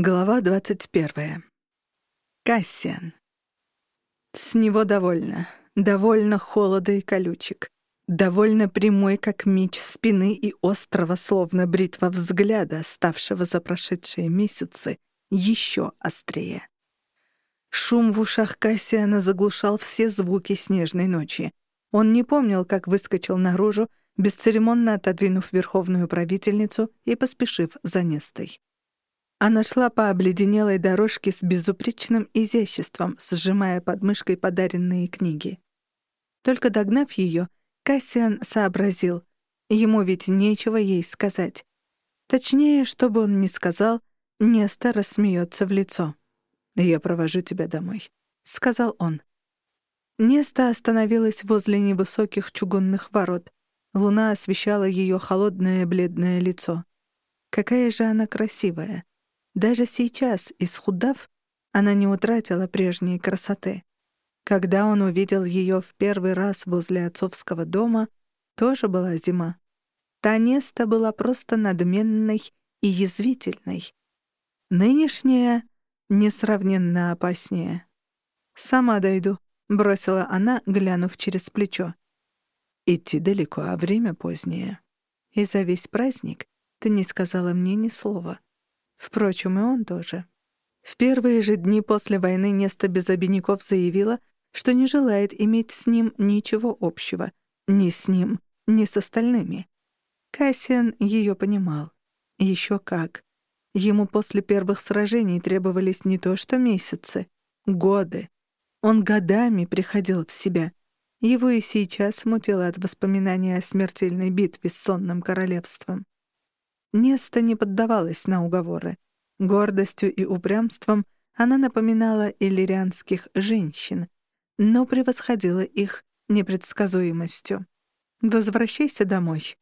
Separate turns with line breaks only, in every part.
Глава 21. Кассиан. С него довольно. Довольно холода и колючек. Довольно прямой, как меч спины и острого, словно бритва взгляда, ставшего за прошедшие месяцы еще острее. Шум в ушах Кассиана заглушал все звуки снежной ночи. Он не помнил, как выскочил наружу, бесцеремонно отодвинув верховную правительницу и поспешив за Нестой. Она шла по обледенелой дорожке с безупречным изяществом, сжимая под мышкой подаренные книги. Только догнав ее, Кассиан сообразил, ему ведь нечего ей сказать. Точнее, что бы он ни сказал, Неста рассмеется в лицо. «Я провожу тебя домой», — сказал он. Неста остановилась возле невысоких чугунных ворот. Луна освещала ее холодное бледное лицо. Какая же она красивая! Даже сейчас, исхудав, она не утратила прежней красоты. Когда он увидел ее в первый раз возле отцовского дома, тоже была зима. Та Неста была просто надменной и язвительной. Нынешняя несравненно опаснее. «Сама дойду», — бросила она, глянув через плечо. «Идти далеко, а время позднее. И за весь праздник ты не сказала мне ни слова. Впрочем, и он тоже. В первые же дни после войны Неста без обиняков заявила, что не желает иметь с ним ничего общего. Ни с ним, ни с остальными. Кассиан ее понимал. Еще как. Ему после первых сражений требовались не то что месяцы, годы. Он годами приходил в себя. Его и сейчас мутило от воспоминания о смертельной битве с сонным королевством. Неста не поддавалась на уговоры. Гордостью и упрямством она напоминала иллирианских женщин, но превосходила их непредсказуемостью. «Возвращайся домой».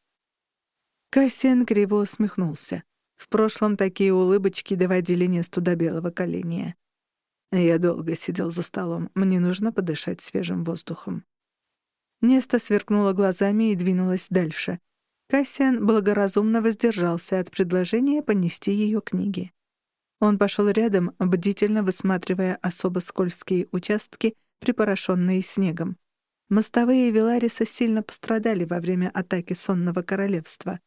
Кассиан криво усмехнулся. В прошлом такие улыбочки доводили Несту до белого коленя. Я долго сидел за столом. Мне нужно подышать свежим воздухом. Неста сверкнула глазами и двинулась дальше — Кассиан благоразумно воздержался от предложения понести ее книги. Он пошел рядом, бдительно высматривая особо скользкие участки, припорошенные снегом. Мостовые Велариса сильно пострадали во время атаки Сонного Королевства.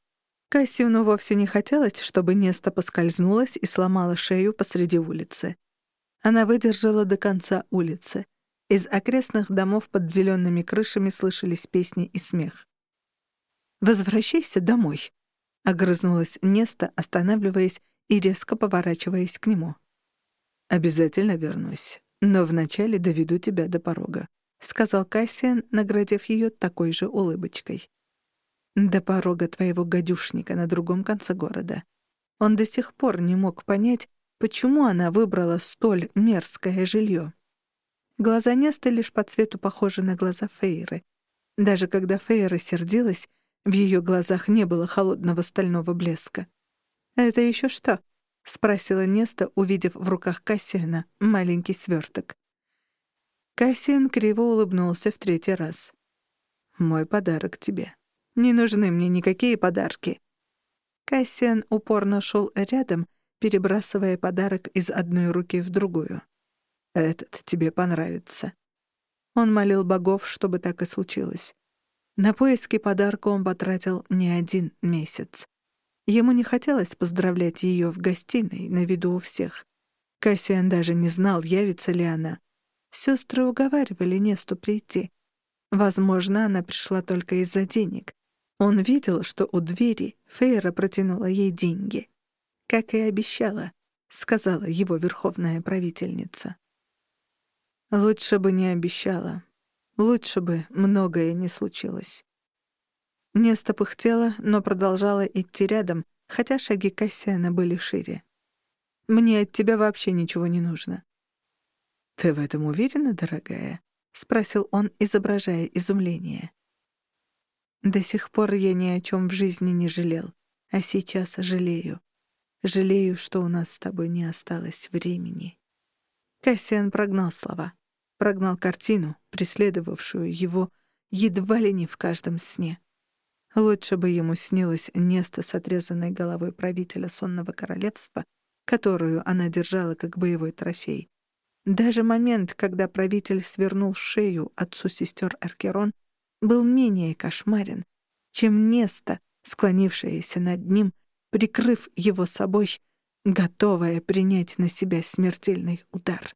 Кассиону вовсе не хотелось, чтобы Неста поскользнулась и сломала шею посреди улицы. Она выдержала до конца улицы. Из окрестных домов под зелеными крышами слышались песни и смех. «Возвращайся домой», — огрызнулась Неста, останавливаясь и резко поворачиваясь к нему. «Обязательно вернусь, но вначале доведу тебя до порога», — сказал Кассиан, наградив ее такой же улыбочкой. «До порога твоего гадюшника на другом конце города». Он до сих пор не мог понять, почему она выбрала столь мерзкое жилье. Глаза Несты лишь по цвету похожи на глаза Фейры. Даже когда Фейра сердилась, в ее глазах не было холодного стального блеска. «Это еще что?» — спросила Неста, увидев в руках Кассиана маленький сверток. Кассиан криво улыбнулся в третий раз. «Мой подарок тебе. Не нужны мне никакие подарки». Кассиан упорно шел рядом, перебрасывая подарок из одной руки в другую. «Этот тебе понравится». Он молил богов, чтобы так и случилось. На поиски подарка он потратил не один месяц. Ему не хотелось поздравлять ее в гостиной на виду у всех. Кассиан даже не знал, явится ли она. Сестры уговаривали Несту прийти. Возможно, она пришла только из-за денег. Он видел, что у двери Фейра протянула ей деньги. «Как и обещала», — сказала его верховная правительница. «Лучше бы не обещала. Лучше бы многое не случилось. Неста пыхтела, но продолжала идти рядом, хотя шаги Кассиана были шире. «Мне от тебя вообще ничего не нужно». «Ты в этом уверена, дорогая?» — спросил он, изображая изумление. «До сих пор я ни о чем в жизни не жалел, а сейчас жалею. Жалею, что у нас с тобой не осталось времени». Кассиан прогнал слова прогнал картину, преследовавшую его едва ли не в каждом сне. Лучше бы ему снилось место с отрезанной головой правителя сонного королевства, которую она держала как боевой трофей. Даже момент, когда правитель свернул шею отцу сестер Аркерон, был менее кошмарен, чем Неста, склонившаяся над ним, прикрыв его собой, готовая принять на себя смертельный удар.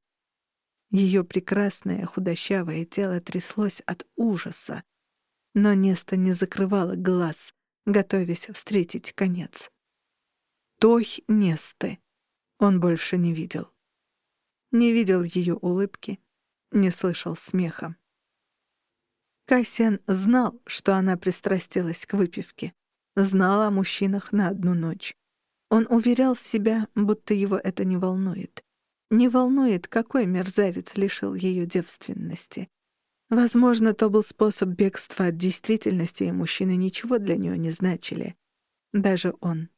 Ее прекрасное худощавое тело тряслось от ужаса, но Неста не закрывала глаз, готовясь встретить конец. Той Несты он больше не видел. Не видел ее улыбки, не слышал смеха. Кассиан знал, что она пристрастилась к выпивке. Знал о мужчинах на одну ночь. Он уверял себя, будто его это не волнует. Не волнует, какой мерзавец лишил ее девственности. Возможно, то был способ бегства от действительности, и мужчины ничего для нее не значили. Даже он.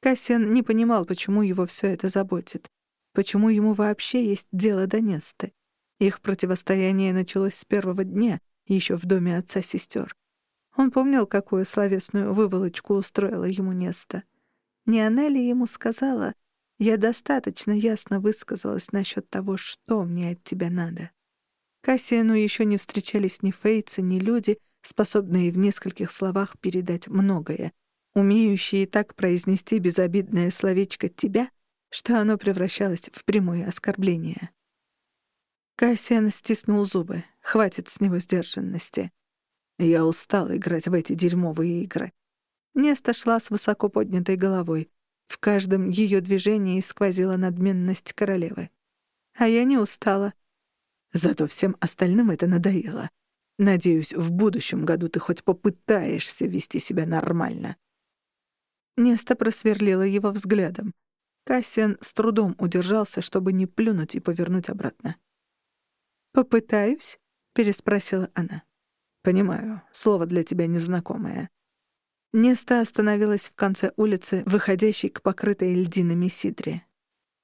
Кассиан не понимал, почему его все это заботит. Почему ему вообще есть дело до Несты. Их противостояние началось с первого дня — еще в доме отца сестер. Он помнил, какую словесную выволочку устроила ему Неста. Не она ли ему сказала, «Я достаточно ясно высказалась насчет того, что мне от тебя надо». Кассиану еще не встречались ни фейцы, ни люди, способные в нескольких словах передать многое, умеющие так произнести безобидное словечко «тебя», что оно превращалось в прямое оскорбление. Кассиан стиснул зубы. Хватит с него сдержанности. Я устал играть в эти дерьмовые игры. Неста шла с высоко поднятой головой. В каждом ее движении сквозила надменность королевы. А я не устала. Зато всем остальным это надоело. Надеюсь, в будущем году ты хоть попытаешься вести себя нормально. Неста просверлила его взглядом. Кассиан с трудом удержался, чтобы не плюнуть и повернуть обратно. «Попытаюсь?» — переспросила она. «Понимаю, слово для тебя незнакомое». Неста остановилась в конце улицы, выходящей к покрытой льдинами сидре.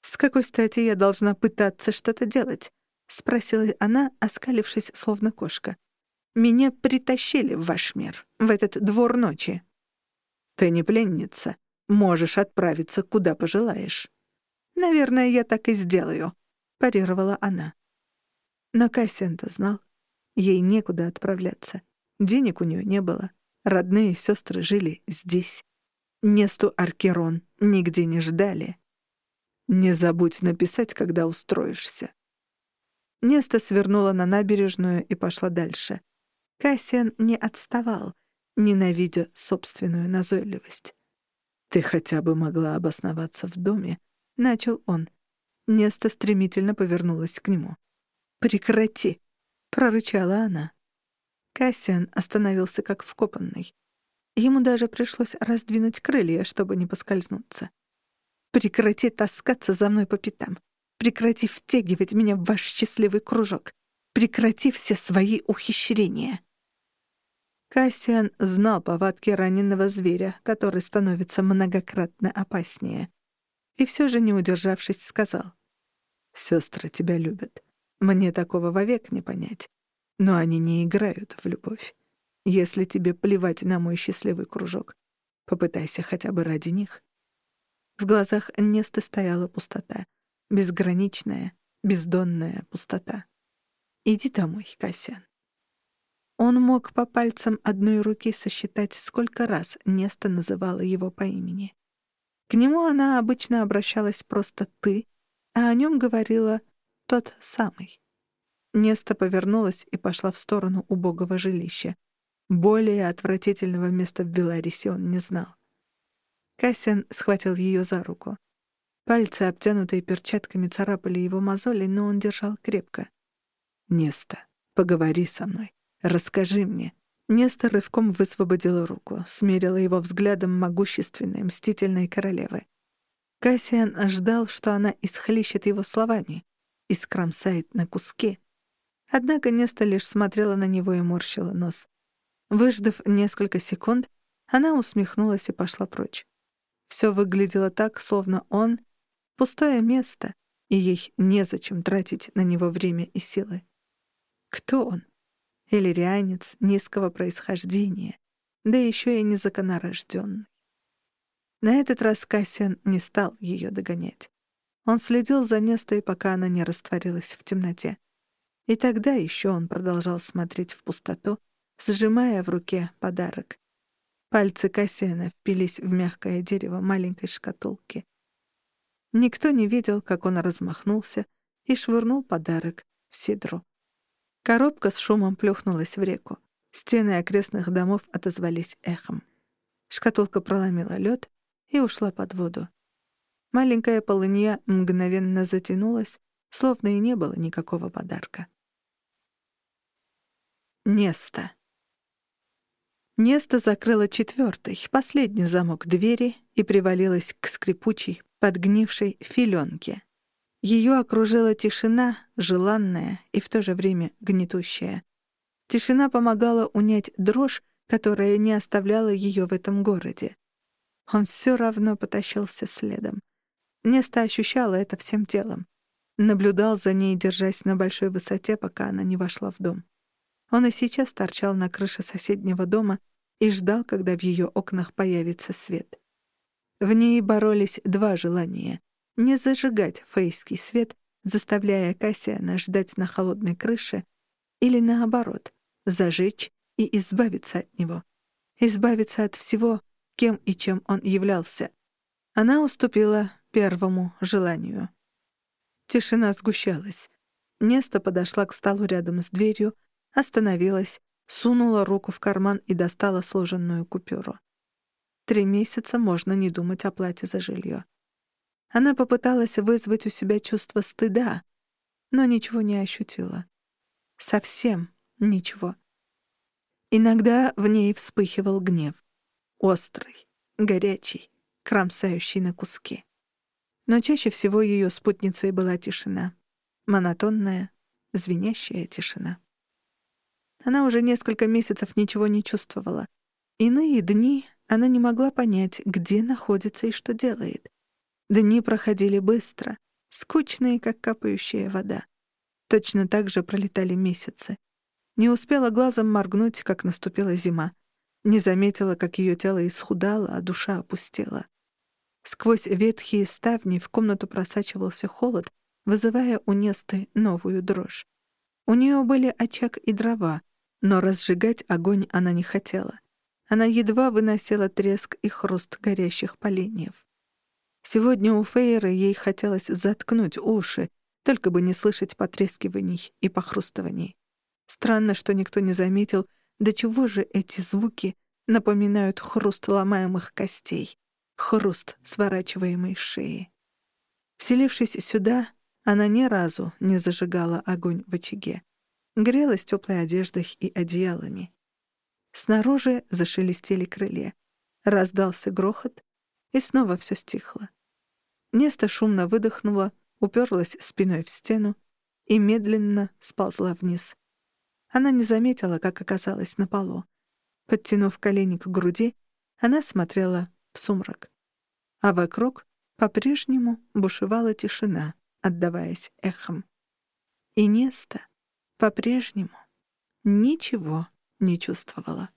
«С какой стати я должна пытаться что-то делать?» — спросила она, оскалившись, словно кошка. «Меня притащили в ваш мир, в этот двор ночи». «Ты не пленница. Можешь отправиться, куда пожелаешь». «Наверное, я так и сделаю», — парировала она. Но Кассиан-то знал. Ей некуда отправляться. Денег у нее не было. Родные сестры жили здесь. Несту Аркерон нигде не ждали. «Не забудь написать, когда устроишься». Неста свернула на набережную и пошла дальше. Кассиан не отставал, ненавидя собственную назойливость. «Ты хотя бы могла обосноваться в доме», — начал он. Неста стремительно повернулась к нему. «Прекрати!» — прорычала она. Кассиан остановился как вкопанный. Ему даже пришлось раздвинуть крылья, чтобы не поскользнуться. «Прекрати таскаться за мной по пятам. Прекрати втягивать меня в ваш счастливый кружок. Прекрати все свои ухищрения». Кассиан знал повадки раненого зверя, который становится многократно опаснее. И все же, не удержавшись, сказал. «Сестры тебя любят. Мне такого вовек не понять. Но они не играют в любовь. Если тебе плевать на мой счастливый кружок, попытайся хотя бы ради них. В глазах Несты стояла пустота. Безграничная, бездонная пустота. Иди домой, Касян. Он мог по пальцам одной руки сосчитать, сколько раз Неста называла его по имени. К нему она обычно обращалась просто «ты», а о нем говорила тот самый. Неста повернулась и пошла в сторону убогого жилища. Более отвратительного места в Веларисе он не знал. Кассиан схватил ее за руку. Пальцы, обтянутые перчатками, царапали его мозоли, но он держал крепко. «Неста, поговори со мной. Расскажи мне». Неста рывком высвободила руку, смерила его взглядом могущественной, мстительной королевы. Кассиан ждал, что она исхлещет его словами, и скромсает на куски. Однако Неста лишь смотрела на него и морщила нос. Выждав несколько секунд, она усмехнулась и пошла прочь. Все выглядело так, словно он — пустое место, и ей незачем тратить на него время и силы. Кто он? Иллирианец низкого происхождения, да еще и незаконорожденный. На этот раз Кассиан не стал ее догонять. Он следил за Нестой, пока она не растворилась в темноте. И тогда еще он продолжал смотреть в пустоту, сжимая в руке подарок. Пальцы Кассиана впились в мягкое дерево маленькой шкатулки. Никто не видел, как он размахнулся и швырнул подарок в сидру. Коробка с шумом плюхнулась в реку. Стены окрестных домов отозвались эхом. Шкатулка проломила лед и ушла под воду. Маленькая полынья мгновенно затянулась, словно и не было никакого подарка. Неста. Неста закрыла четвертый, последний замок двери и привалилась к скрипучей, подгнившей филенке. Ее окружила тишина, желанная и в то же время гнетущая. Тишина помогала унять дрожь, которая не оставляла ее в этом городе. Он все равно потащился следом. Неста ощущала это всем телом. Наблюдал за ней, держась на большой высоте, пока она не вошла в дом. Он и сейчас торчал на крыше соседнего дома и ждал, когда в ее окнах появится свет. В ней боролись два желания — не зажигать фейский свет, заставляя Кассиана ждать на холодной крыше, или наоборот, зажечь и избавиться от него. Избавиться от всего, кем и чем он являлся. Она уступила первому желанию. Тишина сгущалась. Неста подошла к столу рядом с дверью, остановилась, сунула руку в карман и достала сложенную купюру. Три месяца можно не думать о плате за жилье. Она попыталась вызвать у себя чувство стыда, но ничего не ощутила. Совсем ничего. Иногда в ней вспыхивал гнев. Острый, горячий, кромсающий на куски. Но чаще всего ее спутницей была тишина. Монотонная, звенящая тишина. Она уже несколько месяцев ничего не чувствовала. Иные дни она не могла понять, где находится и что делает. Дни проходили быстро, скучные, как капающая вода. Точно так же пролетали месяцы. Не успела глазом моргнуть, как наступила зима. Не заметила, как ее тело исхудало, а душа опустела. Сквозь ветхие ставни в комнату просачивался холод, вызывая у Несты новую дрожь. У нее были очаг и дрова, но разжигать огонь она не хотела. Она едва выносила треск и хруст горящих поленьев. Сегодня у Фейры ей хотелось заткнуть уши, только бы не слышать потрескиваний и похрустываний. Странно, что никто не заметил, до чего же эти звуки напоминают хруст ломаемых костей хруст сворачиваемой шеи. Вселившись сюда, она ни разу не зажигала огонь в очаге. Грелась теплой одеждой и одеялами. Снаружи зашелестели крылья. Раздался грохот, и снова все стихло. Неста шумно выдохнула, уперлась спиной в стену и медленно сползла вниз. Она не заметила, как оказалась на полу. Подтянув колени к груди, она смотрела в сумрак. А вокруг по-прежнему бушевала тишина, отдаваясь эхом. И Неста по-прежнему ничего не чувствовала.